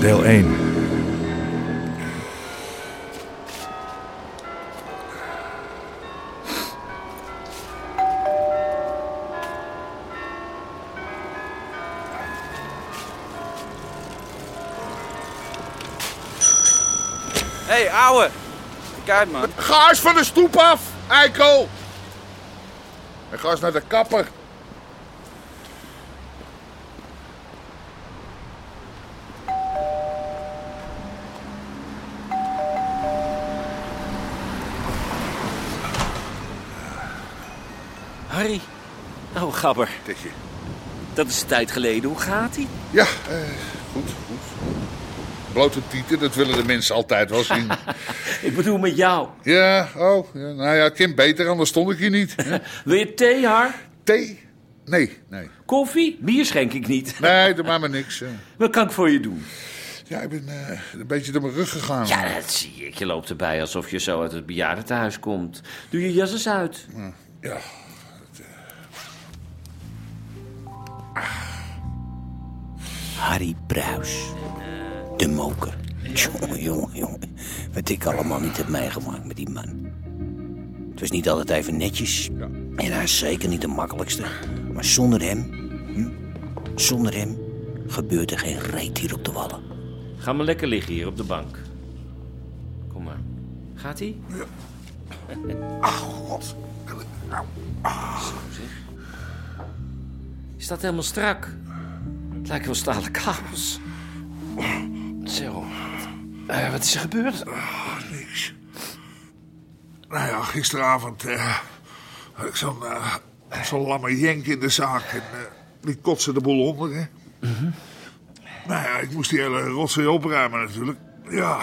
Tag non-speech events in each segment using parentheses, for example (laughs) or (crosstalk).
Deel 1. Hé, hey, ouwe. Kijk, man. Ga eens van de stoep af, eikel! En ga eens naar de kapper. Harry. Oh, gabber. Tikje. Dat is een tijd geleden. Hoe gaat ie? Ja, eh, goed, goed. Blote tieten, dat willen de mensen altijd wel zien. (laughs) Ik bedoel met jou. ja, oh, ja, nou ja, Kim beter, anders stond ik hier niet. (laughs) Wil je thee, Har? Thee? Nee, nee. Koffie? Bier schenk ik niet. Nee, (laughs) doe maar maar niks. Wat kan ik voor je doen? Ja, ik ben eh, een beetje door mijn rug gegaan. Ja, dat zie ik. Je loopt erbij alsof je zo uit het bejaardentehuis komt. Doe je jas eens uit. Ja. Harry Bruis. De moker. Jongen, jongen, jongen. Wat ik allemaal niet heb meegemaakt met die man. Het was niet altijd even netjes. En hij is zeker niet de makkelijkste. Maar zonder hem... Hm, zonder hem gebeurt er geen reet hier op de wallen. Ga maar lekker liggen hier op de bank. Kom maar. Gaat ie? (laughs) Ach, god. Nou, Je staat helemaal strak. Het lijkt wel stalen kabels. Zo. Eh, wat is er gebeurd? niks. Nou ja, gisteravond eh, had ik zo'n eh, zo'n lamme jenk in de zaak. En eh, die kotste de boel onder, hè. Nou ja, ik moest die hele rotzooi opruimen natuurlijk. Ja.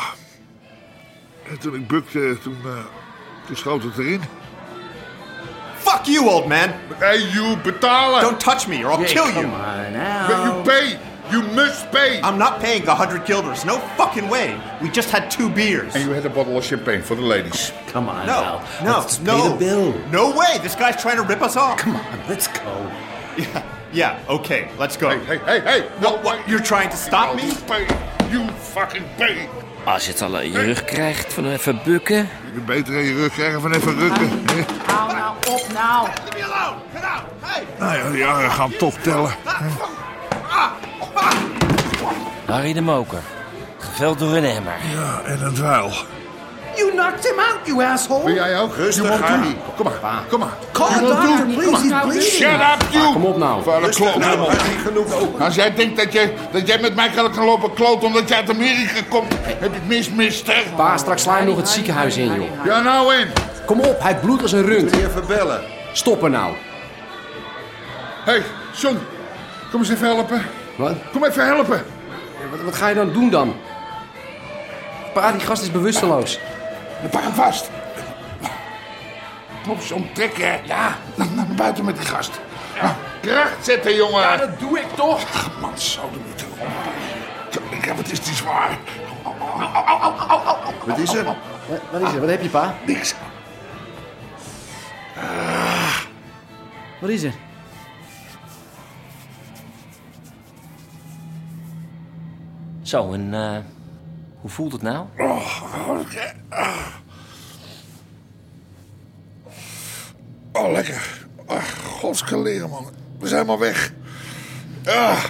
En toen ik bukte, toen, eh, toen schoot het erin. Fuck you, old man! Hey, you betalen! Don't touch me or I'll kill you! Come on now. But you pay! You must pay! I'm not paying a hundred guilders. No fucking way. We just had two beers. And you had a bottle of champagne for the ladies. Come on No, now. no, Let's pay no. the bill. No way. This guy's trying to rip us off. Come on, let's go. Yeah, yeah. Okay, let's go. Hey, hey, hey, hey! What, what? You're trying to stop me? You pay! You fucking pay! Als je het al in je rug krijgt van even bukken. Je kunt beter in je rug krijgen van even rukken. hè? Hou nou op nou. Leave me alone. Get out. Hey. Nou ja, de jaren gaan toch tellen. Harry de Moker. Geveld door een emmer. Ja, en een dweil. You knocked him out, you asshole. Wil jij ook? Rustig? Harry. Kom maar, kom maar. Call the doctor, please. He's bleeding. Shut up, you! Kom op nou. Vuile. Nou, Harry, genoeg. Als jij denkt dat, je, dat jij met mij kan lopen kloot omdat jij uit Amerika komt, heb je het mis, mister. Pa, straks sla je nog het ziekenhuis in, joh. Ja, nou in. Kom op, hij bloedt als een rund. Even bellen. Stop er nou. Hé, hey, John, kom eens even helpen. Wat? Kom even helpen. Wat? Wat ga je dan doen dan? Pa, die gast is bewusteloos. Pak hem vast. Op zo'n trekken. Ja, naar, naar buiten met die gast. Nou, kracht zetten, jongen. Ja, dat doe ik toch. Ach, man, zo de niet erop. Ja, wat is die zwaar? Wat is er? Wat, wat is er? Wat heb je, pa? Niks. Wat is er? Zo, en eh, hoe voelt het nou? Oh, lekker. Ach, godskeleren, man. We zijn maar weg. Ah.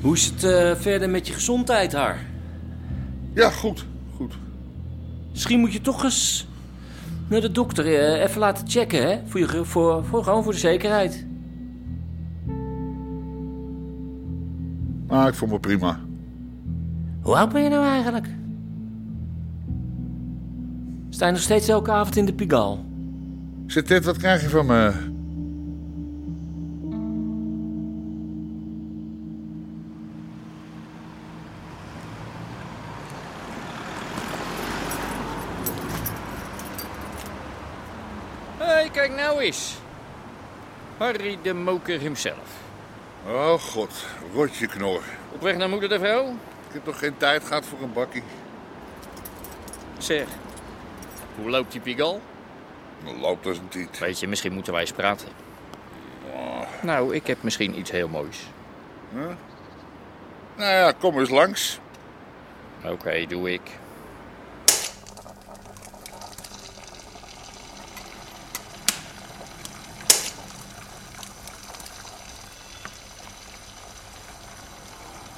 Hoe is het eh, verder met je gezondheid, Har? Ja, goed. Goed. Misschien moet je toch eens naar de dokter eh, even laten checken, hè? Voor, je, voor, voor, gewoon voor de zekerheid. Maar ik vond me prima. Hoe oud ben je nou eigenlijk? Sta je nog steeds elke avond in de Pigal? Zit dit, wat krijg je van me? Hé, hey, kijk nou eens. Harry de Moker himself. Oh god, rotje knor. Op weg naar moeder de vrouw? Ik heb toch geen tijd gehad voor een bakkie. Zeg, hoe loopt die Pigal? Loopt als een tiet. Weet je, misschien moeten wij eens praten. Nou, ik heb misschien iets heel moois. Nou ja, kom eens langs. Oké, doe ik.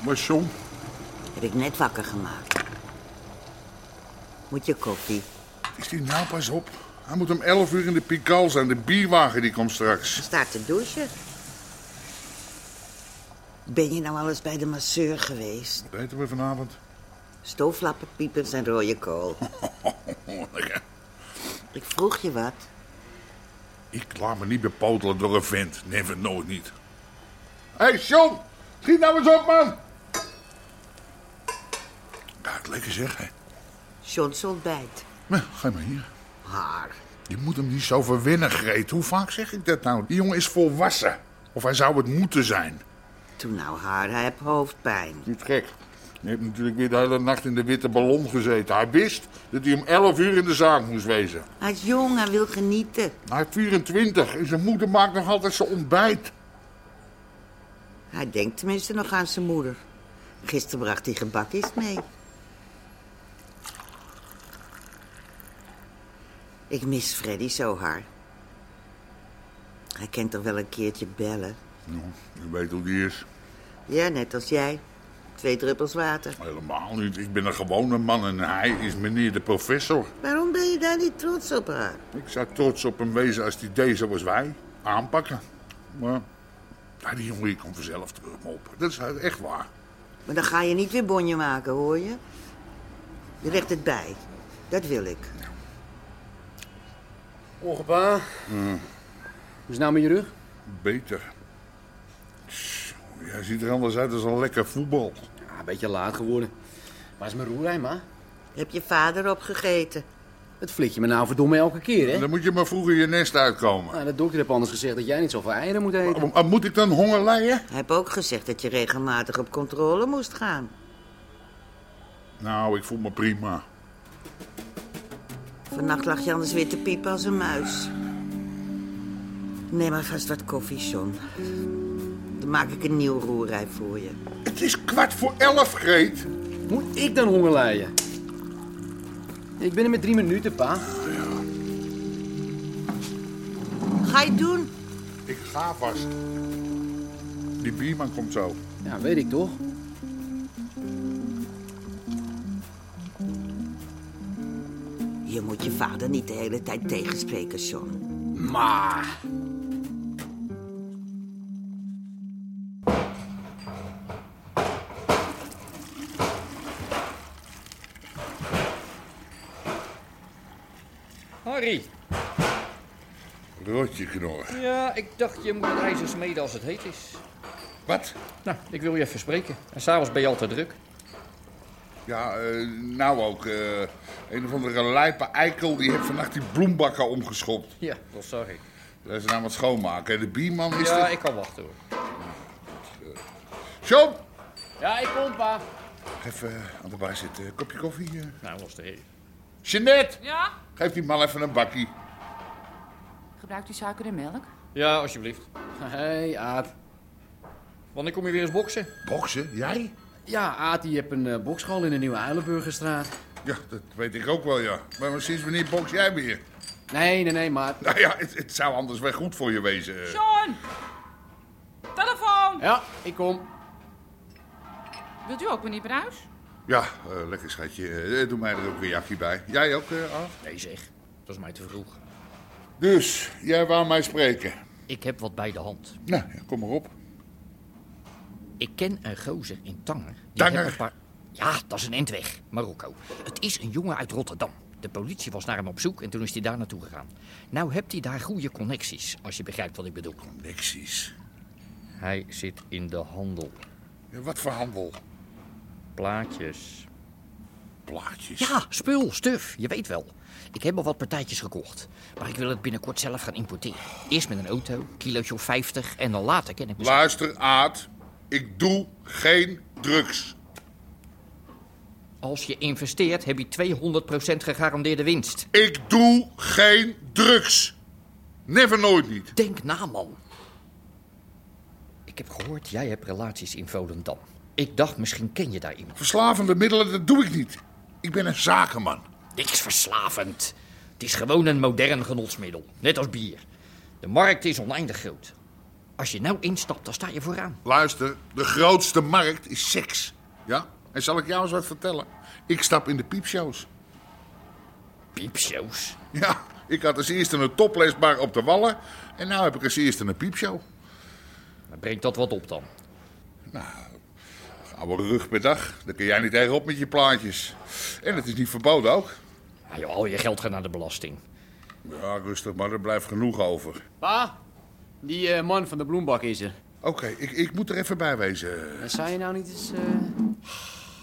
Maar John, Heb ik net wakker gemaakt. Moet je koffie? is die nou pas op? Hij moet om 11 uur in de Pigal zijn. De bierwagen die komt straks. Staat te douchen. Ben je nou al eens bij de masseur geweest? Wat eten we vanavond? Stooflappen, piepers en rode kool. (laughs) Ik vroeg je wat. Ik laat me niet bepotelen door een vent. Never nooit niet. Hé, hey, John! Schiet nou eens op, man! Lekker zeg, hè. John's ontbijt. Nou, ga maar hier. Haar. Je moet hem niet zo verwinnen, Greet. Hoe vaak zeg ik dat nou? Die jongen is volwassen. Of hij zou het moeten zijn. Toen nou haar, hij heeft hoofdpijn. Niet gek. Je hebt natuurlijk weer de hele nacht in de witte ballon gezeten. Hij wist dat hij om 11 uur in de zaak moest wezen. Hij is jong, hij wil genieten. Hij is 24 en zijn moeder maakt nog altijd zijn ontbijt. Hij denkt tenminste nog aan zijn moeder. Gisteren bracht hij gebakjes mee. Ik mis Freddy zo hard. Hij kent toch wel een keertje bellen? Nou, je weet hoe die is. Ja, net als jij. Twee druppels water. Helemaal niet. Ik ben een gewone man en hij is meneer de professor. Waarom ben je daar niet trots op haar? Ik zou trots op hem wezen als hij deed zoals wij. Aanpakken. Maar die jongen komt vanzelf terug op. Dat is echt waar. Maar dan ga je niet weer bonje maken, hoor je? Je legt het bij. Dat wil ik. Morgen, pa. Hoe is het nou met je rug? Beter. Tss, Jij ziet er anders uit als een lekker voetbal. Ja, een beetje laat geworden. Waar is mijn roerij, ma? Heb je vader opgegeten? Het flik je me nou verdomme elke keer, hè? Dan moet je maar vroeger je nest uitkomen. Nou, de dokter heeft anders gezegd dat jij niet zoveel eieren moet eten. Maar- maar Moet ik dan honger lijden? Hij heeft ook gezegd dat je regelmatig op controle moest gaan. Nou, ik voel me prima. Vannacht lag je anders weer te piepen als een muis. Neem maar vast wat koffie, John. Dan maak ik een nieuw roerij voor je. Het is kwart voor elf, Greet. Moet ik dan honger lijden? Ik ben er met drie minuten, pa. Ga je het doen? Ik ga vast. Die bierman komt zo. Ja, weet ik toch? Je moet je vader niet de hele tijd tegenspreken, John. Maar... Harry. Rotje knor. Ja, ik dacht je moet het ijzer smeden als het heet is. Wat? Nou, ik wil je even spreken. En s'avonds ben je altijd druk. Ja, eh, nou ook. eh, een of andere lijpe eikel die heeft vannacht die bloembakken omgeschopt. Ja, dat zag ik. Dat is nou wat schoonmaken. En de bierman is Ja, er... ik kan wachten hoor. John! Ja, ik kom, pa. Even aan de bar zitten. Kopje koffie. eh. Nou, was de heer. Jeanette! Ja? Geef die man even een bakkie. Gebruikt u suiker en melk? Ja, alsjeblieft. Hé, hey, Aad. Wanneer kom je weer eens boksen? Boksen? Jij? Ja, Aad, die hebt een uh, bokschool in de Nieuwe Eilenburgerstraat. Ja, dat weet ik ook wel, ja. Maar sinds wanneer boks jij weer? Nee, nee, nee, maar... Nou ja, het, het zou anders wel goed voor je wezen. eh. John! Telefoon! Ja, ik kom. Wilt u ook meneer Bruis? Ja, eh, lekker schatje. Eh, doe mij er ook een jakje bij. Jij ook, eh Af? Nee zeg, dat is mij te vroeg. Dus, jij wou mij spreken. Ik heb wat bij de hand. Nou, ja, kom maar op. Ik ken een gozer in Tanger. Die Tanger? paar- Ja, dat is een endweg, Marokko. Het is een jongen uit Rotterdam. De politie was naar hem op zoek en toen is hij daar naartoe gegaan. Nou hebt hij daar goede connecties, als je begrijpt wat ik bedoel. Connecties. Hij zit in de handel. Ja, wat voor handel? Plaatjes. Plaatjes. Ja, spul, stuf, je weet wel. Ik heb al wat partijtjes gekocht. Maar ik wil het binnenkort zelf gaan importeren. Eerst met een auto, kilootje of 50 en dan later ken ik mezelf. Luister, Aad. Ik doe geen drugs. Als je investeert heb je 200% gegarandeerde winst. Ik doe geen drugs. Never nooit niet. Denk na, man. Ik heb gehoord, jij hebt relaties in Volendam. Ik dacht, misschien ken je daar iemand. Verslavende middelen, dat doe ik niet. Ik ben een zakenman. Niks verslavend. Het is gewoon een modern genotsmiddel. Net als bier. De markt is oneindig groot. Als je nou instapt, dan sta je vooraan. Luister, de grootste markt is seks. Ja? En zal ik jou eens wat vertellen? Ik stap in de piepshows. Piepshows. Ja, ik had als eerste een toplesbar op de Wallen. En nu heb ik als eerste een piepshow. Brengt dat wat op dan? Oude rug per dag. Daar kun jij niet tegenop met je plaatjes. En het is niet verboden ook. Ja, joh, al je geld gaat naar de belasting. Ja, rustig, maar er blijft genoeg over. Pa, die eh, man van de bloembak is er. Oké, ik, ik moet er even bij wezen. En zou je nou niet eens... eh,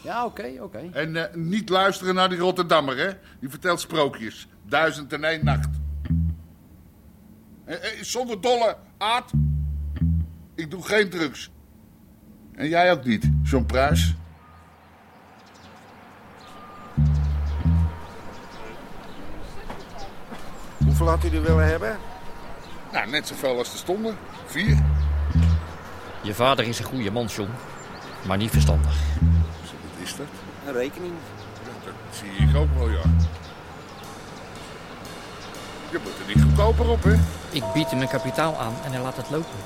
Ja, oké, oké. En eh, niet luisteren naar die Rotterdammer, hè? Die vertelt sprookjes. Duizend en één nacht. Zonder dolle, Aad. Ik doe geen drugs. En jij ook niet, John Pruis. Hoeveel had u er willen hebben? Nou, net zoveel als er stonden. Vier. Je vader is een goede man, John. Maar niet verstandig. Wat is dat? Een rekening. Dat zie ik ook wel, ja. Je moet er niet goedkoper op, hè? Ik bied hem een kapitaal aan en hij laat het lopen.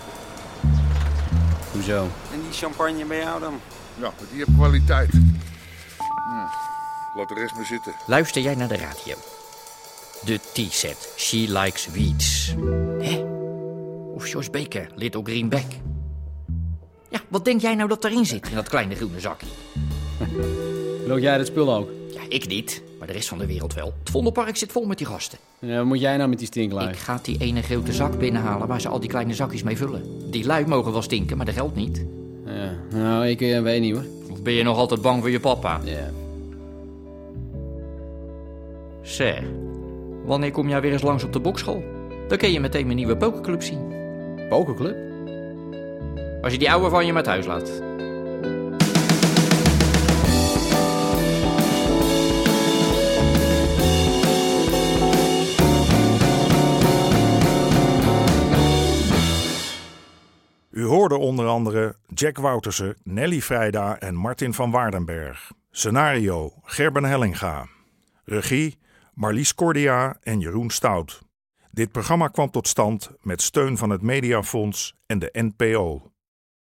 Hoezo? En die champagne bij jou dan? Ja, maar die heeft kwaliteit. Ja, laat de rest maar zitten. Luister jij naar de radio? De T-set. She likes weeds. Hè? Of Josh Baker, Little Greenback. Ja, wat denk jij nou dat erin zit in dat kleine groene zakje? (laughs) Loop jij dat spul ook? Ja, ik niet, maar de rest van de wereld wel. Het Vondelpark zit vol met die gasten. Ja, wat moet jij nou met die stinklui? Ik ga die ene grote zak binnenhalen waar ze al die kleine zakjes mee vullen. Die lui mogen wel stinken, maar de geld niet. Ja, nou, ik eh, weet niet hoor. Of ben je nog altijd bang voor je papa? Ja. Zeg, wanneer kom jij weer eens langs op de bokschool? Dan kun je meteen mijn nieuwe pokerclub zien. Pokerclub? Als je die oude van je maar thuis laat. U hoorde onder andere Jack Woutersen, Nelly Vrijda en Martin van Waardenberg. Scenario Gerben Hellinga. Regie Marlies Cordia en Jeroen Stout. Dit programma kwam tot stand met steun van het Mediafonds en de NPO.